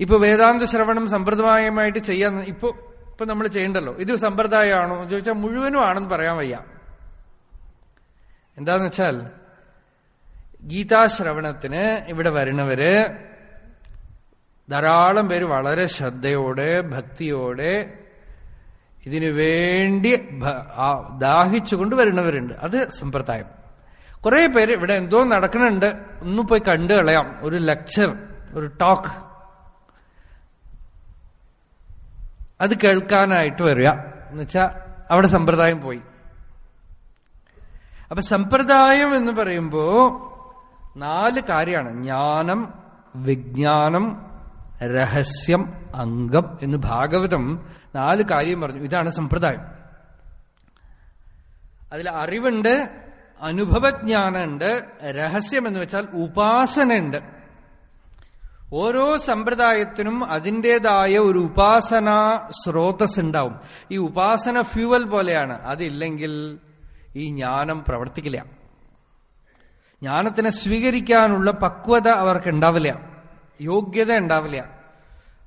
Speaker 1: ഇപ്പൊ വേദാന്ത ശ്രവണം സമ്പ്രദായമായിട്ട് ചെയ്യാൻ ഇപ്പൊ ഇപ്പൊ നമ്മൾ ചെയ്യണ്ടല്ലോ. ഇത് സമ്പ്രദായമാണോ? എന്ന് ചോദിച്ചാൽ മുഴുവനും ആണെന്ന് പറയാൻ വയ്യ. എന്താന്ന് വെച്ചാൽ ഗീതാശ്രവണത്തിന് ഇവിടെ വരുന്നവര് ധാരാളം പേര് വളരെ ശ്രദ്ധയോടെ ഭക്തിയോടെ ഇതിനു വേണ്ടി ദാഹിച്ചുകൊണ്ട് വരുന്നവരുണ്ട്. അത് സമ്പ്രദായം. കുറെ പേര് ഇവിടെ എന്തോ നടക്കുന്നുണ്ട് ഒന്ന് പോയി കണ്ടു കളയാം. ഒരു ലെക്ചർ ഒരു ടോക്ക് അത് കേൾക്കാനായിട്ട് വരിക. എന്നുവെച്ചാ അവിടെ സമ്പ്രദായം പോയി. അപ്പൊ സമ്പ്രദായം എന്ന് പറയുമ്പോ നാല് കാര്യമാണ്. ജ്ഞാനം വിജ്ഞാനം രഹസ്യം അംഗം എന്ന് ഭാഗവതം നാല് കാര്യം പറഞ്ഞു. ഇതാണ് സമ്പ്രദായം. അതിൽ അറിവുണ്ട് അനുഭവജ്ഞാനുണ്ട് രഹസ്യം എന്ന് വെച്ചാൽ ഉപാസനയുണ്ട്. ഓരോ സമ്പ്രദായത്തിനും അതിന്റെതായ ഒരു ഉപാസന സ്രോതസ് ഉണ്ടാവും ഈ ഉപാസന ഫ്യൂവൽ പോലെയാണ്. അതില്ലെങ്കിൽ ഈ ജ്ഞാനം പ്രവർത്തിക്കില്ല. ജ്ഞാനത്തിനെ സ്വീകരിക്കാനുള്ള പക്വത അവർക്ക് ഉണ്ടാവില്ല യോഗ്യത ഉണ്ടാവില്ല.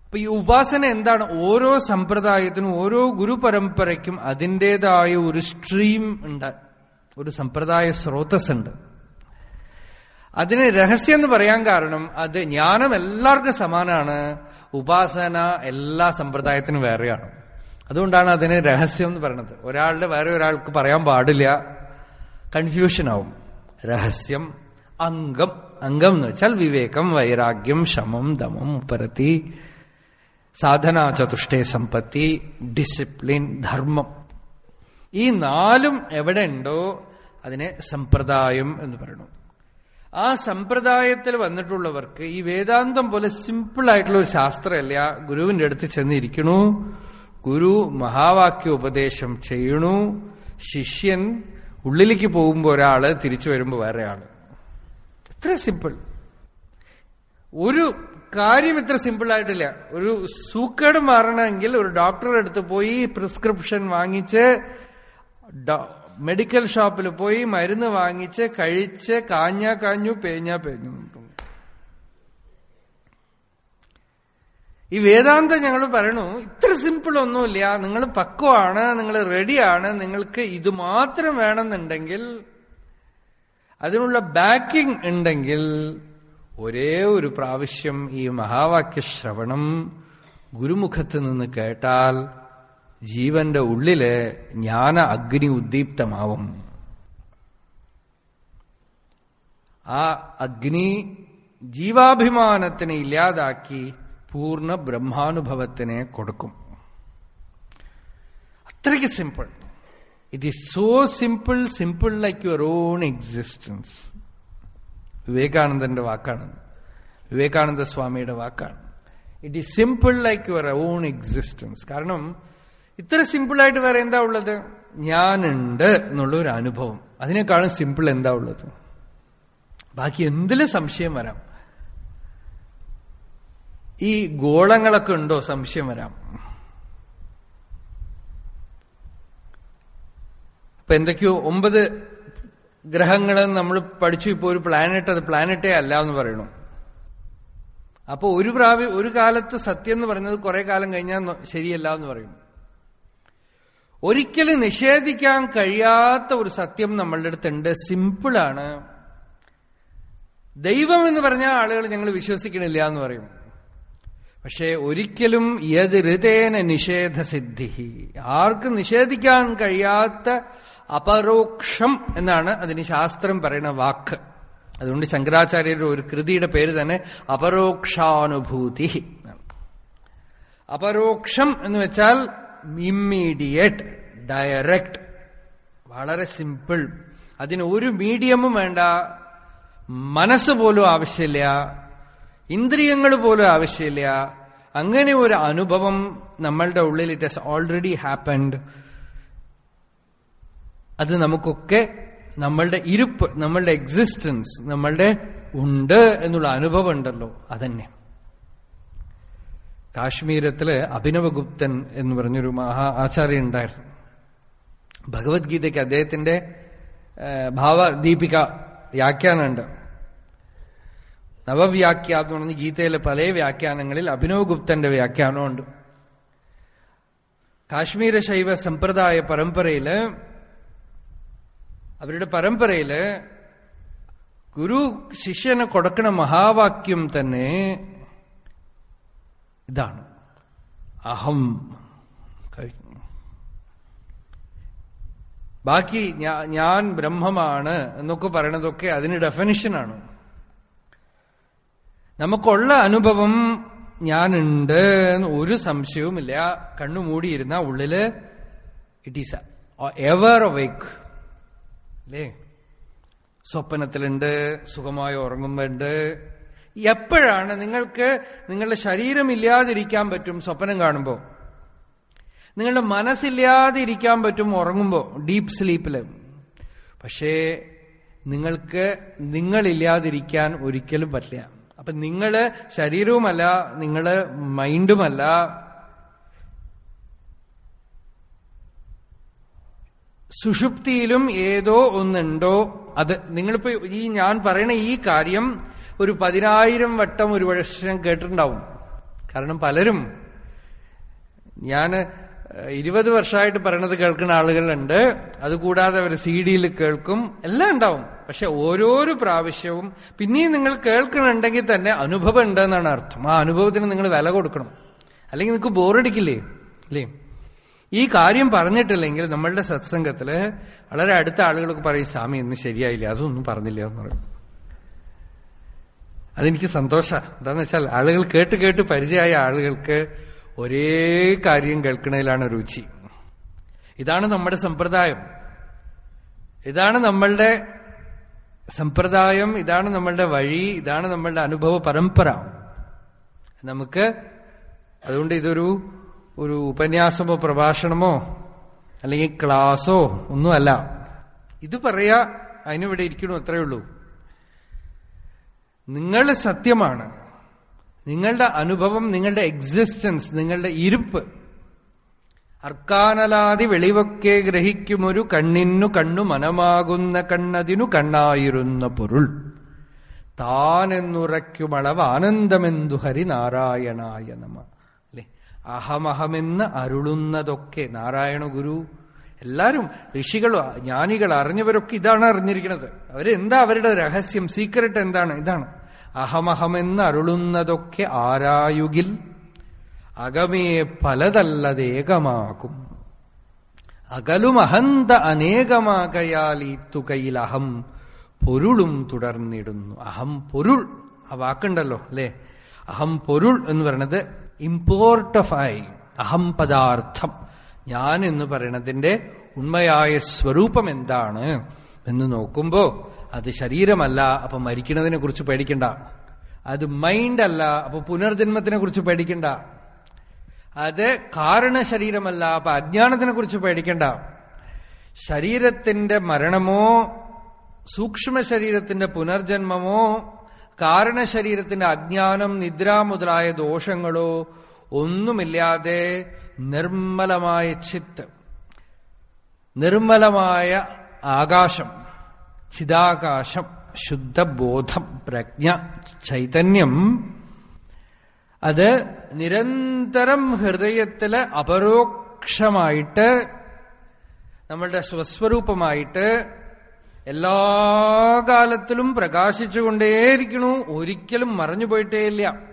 Speaker 1: അപ്പൊ ഈ ഉപാസന എന്താണ്? ഓരോ സമ്പ്രദായത്തിനും ഓരോ ഗുരുപരമ്പരയ്ക്കും അതിന്റെതായ ഒരു സ്ട്രീം ഉണ്ട്. ഒരു സമ്പ്രദായ സ്രോതസ് ഉണ്ട് അതിന് രഹസ്യം എന്ന് പറയാൻ കാരണം അത് ജ്ഞാനം എല്ലാവർക്കും സമാനാണ്. ഉപാസന എല്ലാ സമ്പ്രദായത്തിനും വേറെയാണ്. അതുകൊണ്ടാണ് അതിന് രഹസ്യം എന്ന് പറയുന്നത് ഒരാളുടെ വേറെ ഒരാൾക്ക് പറയാൻ പാടില്ല. കൺഫ്യൂഷൻ ആവും. രഹസ്യം അംഗം അംഗം എന്ന് വെച്ചാൽ വിവേകം വൈരാഗ്യം ശമം ദമം ഉപരത്തി സാധനാ ചതുഷ്ടേ സമ്പത്തി ഡിസിപ്ലിൻ ധർമ്മം. ഈ നാലും എവിടെ ഉണ്ടോ അതിനെ സമ്പ്രദായം എന്ന് പറയുന്നു. ആ സമ്പ്രദായത്തിൽ വന്നിട്ടുള്ളവർക്ക് ഈ വേദാന്തം പോലെ സിമ്പിൾ ആയിട്ടുള്ള ഒരു ശാസ്ത്രമല്ല? ഗുരുവിന്റെ അടുത്ത് ചെന്നിരിക്കണു. ഗുരു മഹാവാക്യ ഉപദേശം ചെയ്യണു. ശിഷ്യൻ ഉള്ളിലേക്ക് പോകുമ്പോൾ ഒരാൾ തിരിച്ചു വരുമ്പോൾ വേറെയാണ്. ഇത്ര സിമ്പിൾ ഒരു കാര്യം ഇത്ര സിമ്പിൾ ആയിട്ടില്ല. ഒരു സൂക്കേട് മാറണമെങ്കിൽ ഒരു ഡോക്ടറെ അടുത്ത് പോയി പ്രിസ്ക്രിപ്ഷൻ വാങ്ങിച്ച് മെഡിക്കൽ ഷോപ്പിൽ പോയി മരുന്ന് വാങ്ങിച്ച് കഴിച്ച് കാഞ്ഞ കാഞ്ഞു പേഞ്ഞ പേഞ്ഞു ഈ വേദാന്തം ഞങ്ങൾ പറയണു ഇത്ര സിമ്പിൾ ഒന്നുമില്ല. നിങ്ങൾ പക്വമാണ് നിങ്ങൾ റെഡിയാണ് നിങ്ങൾക്ക് ഇത് മാത്രം വേണമെന്നുണ്ടെങ്കിൽ അതിനുള്ള ബാക്കിംഗ് ഉണ്ടെങ്കിൽ ഒരേ ഒരു പ്രാവശ്യം ഈ മഹാവാക്യ ശ്രവണം ഗുരുമുഖത്ത് നിന്ന് കേട്ടാൽ ജീവന്റെ ഉള്ളിൽ ജ്ഞാന അഗ്നി ഉദ്ദീപ്തമാവും. ആ അഗ്നി ജീവാഭിമാനത്തിനെ ഇല്ലാതാക്കി പൂർണ ബ്രഹ്മാനുഭവത്തിനെ കൊടുക്കും. അത്രയ്ക്ക് simple it is so simple simple like your own existence വിവേകാനന്ദന്റെ വാക്കാണ്. വിവേകാനന്ദ സ്വാമിയുടെ വാക്കാണ്. It is simple like your own existence കാരണം ഇത്ര സിമ്പിളായിട്ട് വേറെ എന്താ ഉള്ളത്? ഞാനുണ്ട് എന്നുള്ള ഒരു അനുഭവം. അതിനേക്കാളും സിമ്പിൾ എന്താ ഉള്ളത്? ബാക്കി എന്തിലും സംശയം വരാം. ഈ ഗോളങ്ങളൊക്കെ ഉണ്ടോ? സംശയം വരാം. ഇപ്പൊ എന്തൊക്കെയോ ഒമ്പത് ഗ്രഹങ്ങൾ നമ്മൾ പഠിച്ചു ഇപ്പോൾ ഒരു പ്ലാനറ്റ് അത് പ്ലാനറ്റേ അല്ല എന്ന് പറയണു അപ്പോൾ ഒരു പ്രാവശ്യം ഒരു കാലത്ത് സത്യം എന്ന് പറയുന്നത് കുറെ കാലം കഴിഞ്ഞാൽ ശരിയല്ല എന്ന് പറയും ഒരിക്കലും നിഷേധിക്കാൻ കഴിയാത്ത ഒരു സത്യം നമ്മളുടെ അടുത്തുണ്ട്. സിമ്പിളാണ് ദൈവം എന്ന് പറഞ്ഞ ആളുകൾ ഞങ്ങൾ വിശ്വസിക്കണില്ല എന്ന് പറയും. പക്ഷേ ഒരിക്കലും യത് ഋതേന നിഷേധസിദ്ധി ആർക്കും നിഷേധിക്കാൻ കഴിയാത്ത അപരോക്ഷം എന്നാണ് അതിന് ശാസ്ത്രം പറയുന്ന വാക്ക്. അതുകൊണ്ട് ശങ്കരാചാര്യരുടെ ഒരു കൃതിയുടെ പേര് തന്നെ അപരോക്ഷാനുഭൂതി. അപരോക്ഷം എന്ന് വെച്ചാൽ ഇമ്മീഡിയറ്റ് ഡയറക്റ്റ് വളരെ സിമ്പിൾ അതിന് ഒരു മീഡിയമും വേണ്ട. മനസ്സ് പോലും ആവശ്യമില്ല. ഇന്ദ്രിയങ്ങൾ പോലും ആവശ്യമില്ല. അങ്ങനെ ഒരു അനുഭവം നമ്മളുടെ ഉള്ളിൽ ഇറ്റ് ഹസ് ഓൾറെഡി ഹാപ്പൻഡ് അത് നമുക്കൊക്കെ നമ്മളുടെ ഇരുപ്പ് നമ്മളുടെ എക്സിസ്റ്റൻസ് നമ്മളുടെ ഉണ്ട് എന്നുള്ള അനുഭവം ഉണ്ടല്ലോ. അതന്നെ. കാശ്മീരത്തിൽ അഭിനവഗുപ്തൻ എന്ന് പറഞ്ഞൊരു മഹാ ആചാര്യ ഉണ്ടായിരുന്നു. ഭഗവത്ഗീതയ്ക്ക് അദ്ദേഹത്തിന്റെ ഭാവദീപിക വ്യാഖ്യാനമുണ്ട്. നവവ്യാഖ്യ എന്ന് പറഞ്ഞ ഗീതയിലെ പല വ്യാഖ്യാനങ്ങളിൽ അഭിനവഗുപ്തന്റെ വ്യാഖ്യാനമുണ്ട്. കാശ്മീര ശൈവ സമ്പ്രദായ പരമ്പരയിൽ അവരുടെ പരമ്പരയിൽ ഗുരു ശിഷ്യന് കൊടുക്കണ മഹാവാക്യം തന്നെ ഇതാണ്. അഹം. കഴിഞ്ഞു. ബാക്കി ഞാൻ ബ്രഹ്മമാണ് എന്നൊക്കെ പറയണതൊക്കെ അതിന് ഡെഫിനിഷനാണ് നമുക്കുള്ള അനുഭവം ഞാനുണ്ട് എന്ന് ഒരു സംശയവുമില്ല. കണ്ണു മൂടിയിരുന്ന ഉള്ളിൽ ഇറ്റ് ഈസ് എവർ അവേക്ക് അല്ലേ? സ്വപ്നത്തിലുണ്ട് സുഖമായി ഉറങ്ങുമ്പോണ്ട് എപ്പോഴാണ് നിങ്ങൾക്ക് നിങ്ങളുടെ ശരീരം ഇല്ലാതിരിക്കാൻ പറ്റും സ്വപ്നം കാണുമ്പോൾ നിങ്ങളുടെ മനസ്സില്ലാതെ ഇരിക്കാൻ പറ്റും ഉറങ്ങുമ്പോൾ ഡീപ്പ് സ്ലീപ്പിൽ പക്ഷേ നിങ്ങൾക്ക് നിങ്ങളില്ലാതിരിക്കാൻ ഒരിക്കലും പറ്റില്ല. അപ്പൊ നിങ്ങൾ ശരീരവുമല്ല നിങ്ങൾ മൈൻഡുമല്ല. സുഷുപ്തിയിലും ഏതോ ഒന്നുണ്ടോ? അത് നിങ്ങളിപ്പോ ഈ ഞാൻ പറയണ ഈ കാര്യം ഒരു പതിനായിരം വട്ടം ഒരു വർഷം കേട്ടിട്ടുണ്ടാവും. കാരണം പലരും ഞാൻ ഇരുപത് വർഷമായിട്ട് പറയണത് കേൾക്കുന്ന ആളുകളുണ്ട്. അതുകൂടാതെ അവർ സി ഡിയിൽ കേൾക്കും. എല്ലാം ഉണ്ടാവും. പക്ഷെ ഓരോരോ പ്രാവശ്യവും പിന്നെയും നിങ്ങൾ കേൾക്കണുണ്ടെങ്കിൽ തന്നെ അനുഭവം ഉണ്ടെന്നാണ് അർത്ഥം. ആ അനുഭവത്തിന് നിങ്ങൾ വില കൊടുക്കണം. അല്ലെങ്കിൽ നിങ്ങൾക്ക് ബോറടിക്കില്ലേ? അല്ലേ ഈ കാര്യം പറഞ്ഞിട്ടില്ലെങ്കിൽ നമ്മളുടെ സത്സംഗത്തിൽ വളരെ അടുത്ത ആളുകളൊക്കെ പറയും സ്വാമി ഇന്ന് ശരിയായില്ല. അതൊന്നും പറഞ്ഞില്ല എന്ന് പറയും. അതെനിക്ക് സന്തോഷ. എന്താന്ന് വെച്ചാൽ ആളുകൾ കേട്ട് കേട്ട് പരിചയമായ ആളുകൾക്ക് ഒരേ കാര്യം കേൾക്കുന്നതിലാണ് രുചി. ഇതാണ് നമ്മുടെ സമ്പ്രദായം. ഇതാണ് നമ്മളുടെ സമ്പ്രദായം ഇതാണ് നമ്മളുടെ വഴി ഇതാണ് നമ്മളുടെ അനുഭവ പരമ്പര. നമുക്ക് അതുകൊണ്ട് ഇതൊരു ഒരു ഉപന്യാസമോ പ്രഭാഷണമോ അല്ലെങ്കിൽ ക്ലാസോ ഒന്നുമല്ല. ഇത് പറയാ അതിനിവിടെ ഇരിക്കണോ അത്രയേ ഉള്ളൂ. നിങ്ങൾ സത്യമാണ്. നിങ്ങളുടെ അനുഭവം നിങ്ങളുടെ എക്സിസ്റ്റൻസ് നിങ്ങളുടെ ഇരുപ്പ് അർക്കാനലാതി വെളിവൊക്കെ ഗ്രഹിക്കുമൊരു കണ്ണിനു കണ്ണു മനമാകുന്ന കണ്ണതിനു കണ്ണായിരുന്ന പൊരുൾ. താനെന്നുറയ്ക്കുമളവ് ആനന്ദമെന്തു ഹരിനാരായണായ നമ. അല്ലെ? അഹമഹമെന്ന് അരുളുന്നതൊക്കെ. നാരായണ ഗുരു എല്ലാരും ഋഷികൾ ജ്ഞാനികൾ അറിഞ്ഞവരൊക്കെ ഇതാണ് അറിഞ്ഞിരിക്കുന്നത്. അവരെന്താ അവരുടെ രഹസ്യം? സീക്രട്ട് എന്താണ്? ഇതാണ്. അഹമഹമെന്ന് അരുളുന്നതൊക്കെ ആരായുകിൽ? അകമേ പലതല്ലതേകമാകും അകലും അഹന്ത അനേകമാകയാൽ ഈ തുകയിൽ അഹം പൊരുളും തുടർന്നിടുന്നു. അഹം പൊരുൾ. ആ വാക്കുണ്ടല്ലോ അല്ലെ? അഹം പൊരുൾ എന്ന് പറയുന്നത് ഇമ്പോർട്ട് ഓഫ് ഐ അഹം പദാർത്ഥം. ഞാൻ എന്ന് പറയണതിന്റെ ഉണ്മയായ സ്വരൂപം എന്താണ് എന്ന് നോക്കുമ്പോ അത് ശരീരമല്ല അപ്പൊ മരിക്കുന്നതിനെ കുറിച്ച് പേടിക്കണ്ട. അത് മൈൻഡ് അല്ല അപ്പൊ പുനർജന്മത്തിനെ കുറിച്ച് പേടിക്കണ്ട. അത് കാരണ ശരീരമല്ല അപ്പൊ അജ്ഞാനത്തിനെ കുറിച്ച് പേടിക്കണ്ട. ശരീരത്തിന്റെ മരണമോ സൂക്ഷ്മ ശരീരത്തിന്റെ പുനർജന്മമോ കാരണ ശരീരത്തിന്റെ അജ്ഞാനം നിദ്ര മുതലായ ദോഷങ്ങളോ ഒന്നുമില്ലാതെ നിർമ്മലമായ ചിത്ത് നിർമ്മലമായ ആകാശം ചിതാകാശം ശുദ്ധബോധം പ്രജ്ഞ ചൈതന്യം. അത് നിരന്തരം ഹൃദയത്തിൽ അപരോക്ഷമായിട്ട് നമ്മളുടെ സ്വസ്വരൂപമായിട്ട് എല്ലാ കാലത്തിലും പ്രകാശിച്ചുകൊണ്ടേയിരിക്കണു ഒരിക്കലും മറഞ്ഞു പോയിട്ടേയില്ല